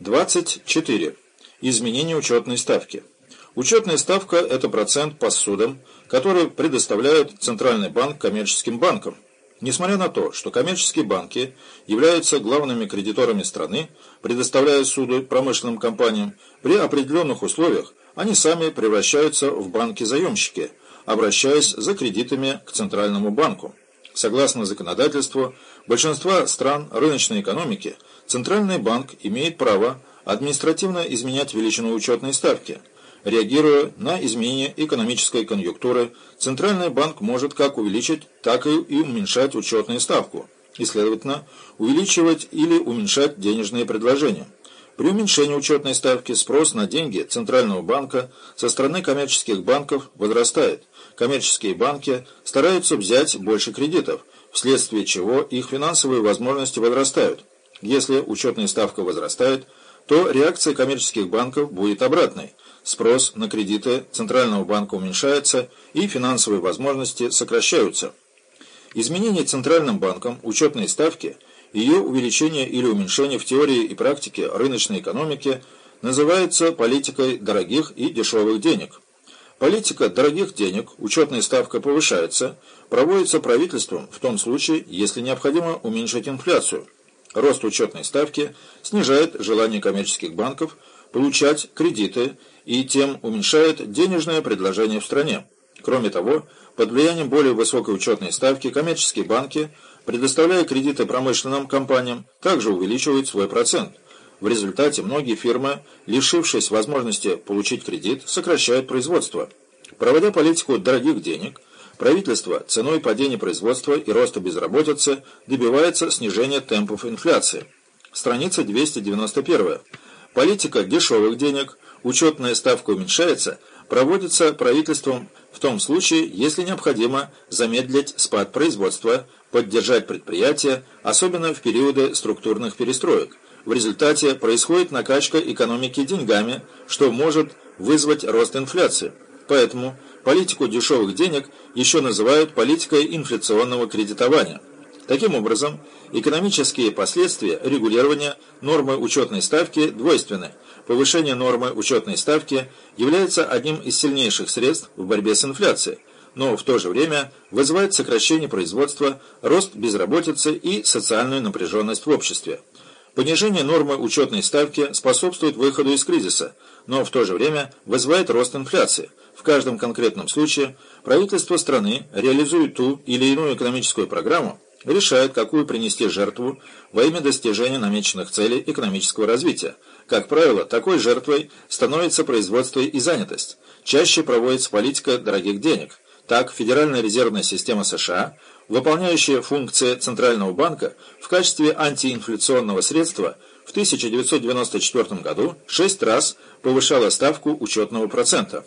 24. Изменение учетной ставки. Учетная ставка – это процент по судам, который предоставляет Центральный банк коммерческим банкам. Несмотря на то, что коммерческие банки являются главными кредиторами страны, предоставляя суды промышленным компаниям, при определенных условиях они сами превращаются в банки-заемщики, обращаясь за кредитами к Центральному банку. Согласно законодательству большинства стран рыночной экономики, Центральный банк имеет право административно изменять величину учетной ставки. Реагируя на изменения экономической конъюнктуры, Центральный банк может как увеличить, так и уменьшать учетную ставку, и, следовательно, увеличивать или уменьшать денежные предложения. При уменьшении учетной ставки спрос на деньги Центрального банка со стороны коммерческих банков возрастает. Коммерческие банки стараются взять больше кредитов, вследствие чего их финансовые возможности возрастают. Если учетная ставка возрастает, то реакция коммерческих банков будет обратной. Спрос на кредиты Центрального банка уменьшается и финансовые возможности сокращаются. Изменение Центральным банком учетной ставки – ее увеличение или уменьшение в теории и практике рыночной экономики называется политикой дорогих и дешевых денег. Политика дорогих денег, учетная ставка повышается, проводится правительством в том случае, если необходимо уменьшить инфляцию. Рост учетной ставки снижает желание коммерческих банков получать кредиты и тем уменьшает денежное предложение в стране. Кроме того, под влиянием более высокой учетной ставки коммерческие банки – предоставляя кредиты промышленным компаниям, также увеличивает свой процент. В результате многие фирмы, лишившись возможности получить кредит, сокращают производство. Проводя политику дорогих денег, правительство ценой падения производства и роста безработицы добивается снижения темпов инфляции. Страница 291. Политика дешевых денег, учетная ставка уменьшается, проводится правительством в том случае, если необходимо замедлить спад производства, поддержать предприятия, особенно в периоды структурных перестроек. В результате происходит накачка экономики деньгами, что может вызвать рост инфляции. Поэтому политику дешевых денег еще называют политикой инфляционного кредитования. Таким образом, экономические последствия регулирования нормы учетной ставки двойственны. Повышение нормы учетной ставки является одним из сильнейших средств в борьбе с инфляцией, но в то же время вызывает сокращение производства, рост безработицы и социальную напряженность в обществе. Понижение нормы учетной ставки способствует выходу из кризиса, но в то же время вызывает рост инфляции. В каждом конкретном случае правительство страны реализует ту или иную экономическую программу, решает, какую принести жертву во имя достижения намеченных целей экономического развития. Как правило, такой жертвой становится производство и занятость. Чаще проводится политика дорогих денег. Так, Федеральная резервная система США, выполняющая функции Центрального банка в качестве антиинфляционного средства, в 1994 году шесть раз повышала ставку учетного процента.